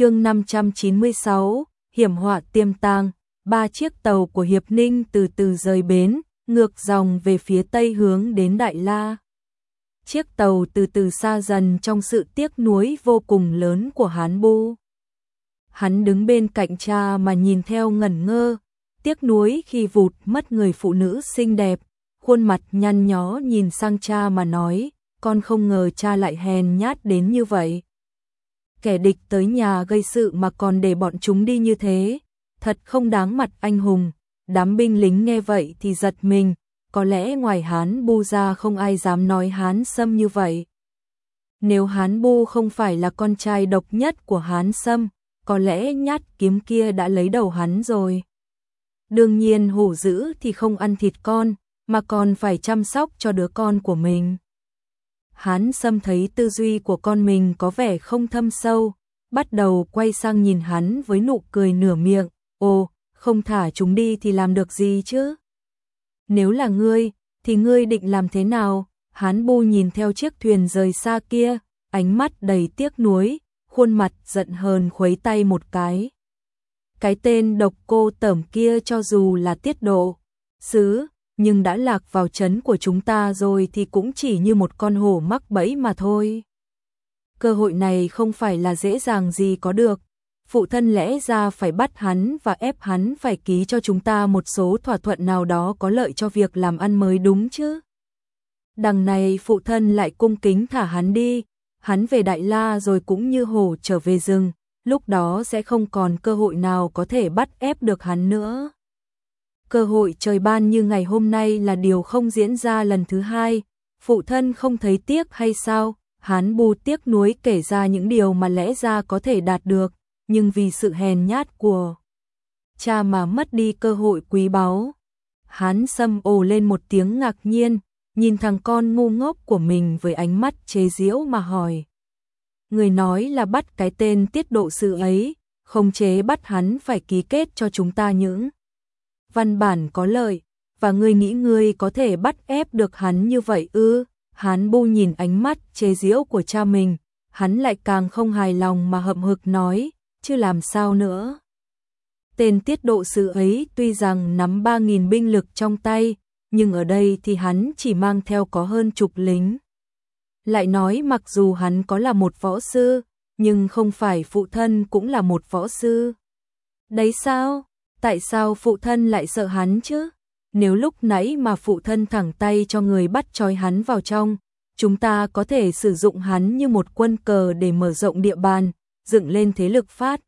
chương 596, hiểm họa tiêm tàng ba chiếc tàu của Hiệp Ninh từ từ rời bến, ngược dòng về phía tây hướng đến Đại La. Chiếc tàu từ từ xa dần trong sự tiếc nuối vô cùng lớn của Hán Bu. Hắn đứng bên cạnh cha mà nhìn theo ngẩn ngơ, tiếc nuối khi vụt mất người phụ nữ xinh đẹp, khuôn mặt nhăn nhó nhìn sang cha mà nói, con không ngờ cha lại hèn nhát đến như vậy. Kẻ địch tới nhà gây sự mà còn để bọn chúng đi như thế, thật không đáng mặt anh hùng. Đám binh lính nghe vậy thì giật mình, có lẽ ngoài Hán Bu ra không ai dám nói Hán Sâm như vậy. Nếu Hán Bu không phải là con trai độc nhất của Hán Sâm, có lẽ nhát kiếm kia đã lấy đầu hắn rồi. Đương nhiên hổ dữ thì không ăn thịt con, mà còn phải chăm sóc cho đứa con của mình. Hán Sâm thấy tư duy của con mình có vẻ không thâm sâu, bắt đầu quay sang nhìn hắn với nụ cười nửa miệng, ồ, không thả chúng đi thì làm được gì chứ? Nếu là ngươi, thì ngươi định làm thế nào? Hán Bu nhìn theo chiếc thuyền rời xa kia, ánh mắt đầy tiếc nuối, khuôn mặt giận hờn khuấy tay một cái. Cái tên độc cô tẩm kia cho dù là tiết độ, sứ, nhưng đã lạc vào chấn của chúng ta rồi thì cũng chỉ như một con hổ mắc bẫy mà thôi. Cơ hội này không phải là dễ dàng gì có được. Phụ thân lẽ ra phải bắt hắn và ép hắn phải ký cho chúng ta một số thỏa thuận nào đó có lợi cho việc làm ăn mới đúng chứ. Đằng này phụ thân lại cung kính thả hắn đi, hắn về Đại La rồi cũng như hổ trở về rừng, lúc đó sẽ không còn cơ hội nào có thể bắt ép được hắn nữa cơ hội trời ban như ngày hôm nay là điều không diễn ra lần thứ hai, phụ thân không thấy tiếc hay sao, hán bù tiếc nuối kể ra những điều mà lẽ ra có thể đạt được, nhưng vì sự hèn nhát của cha mà mất đi cơ hội quý báu. Hán sâm ồ lên một tiếng ngạc nhiên, nhìn thằng con ngu ngốc của mình với ánh mắt chế giễu mà hỏi. Người nói là bắt cái tên tiết độ sự ấy, không chế bắt hắn phải ký kết cho chúng ta những văn bản có lợi, và ngươi nghĩ ngươi có thể bắt ép được hắn như vậy ư? Hán Bu nhìn ánh mắt chế giễu của cha mình, hắn lại càng không hài lòng mà hậm hực nói, chứ làm sao nữa. Tên tiết độ sự ấy tuy rằng nắm 3.000 binh lực trong tay, nhưng ở đây thì hắn chỉ mang theo có hơn chục lính. Lại nói mặc dù hắn có là một võ sư, nhưng không phải phụ thân cũng là một võ sư. Đấy sao? Tại sao phụ thân lại sợ hắn chứ? Nếu lúc nãy mà phụ thân thẳng tay cho người bắt trói hắn vào trong, chúng ta có thể sử dụng hắn như một quân cờ để mở rộng địa bàn, dựng lên thế lực phát.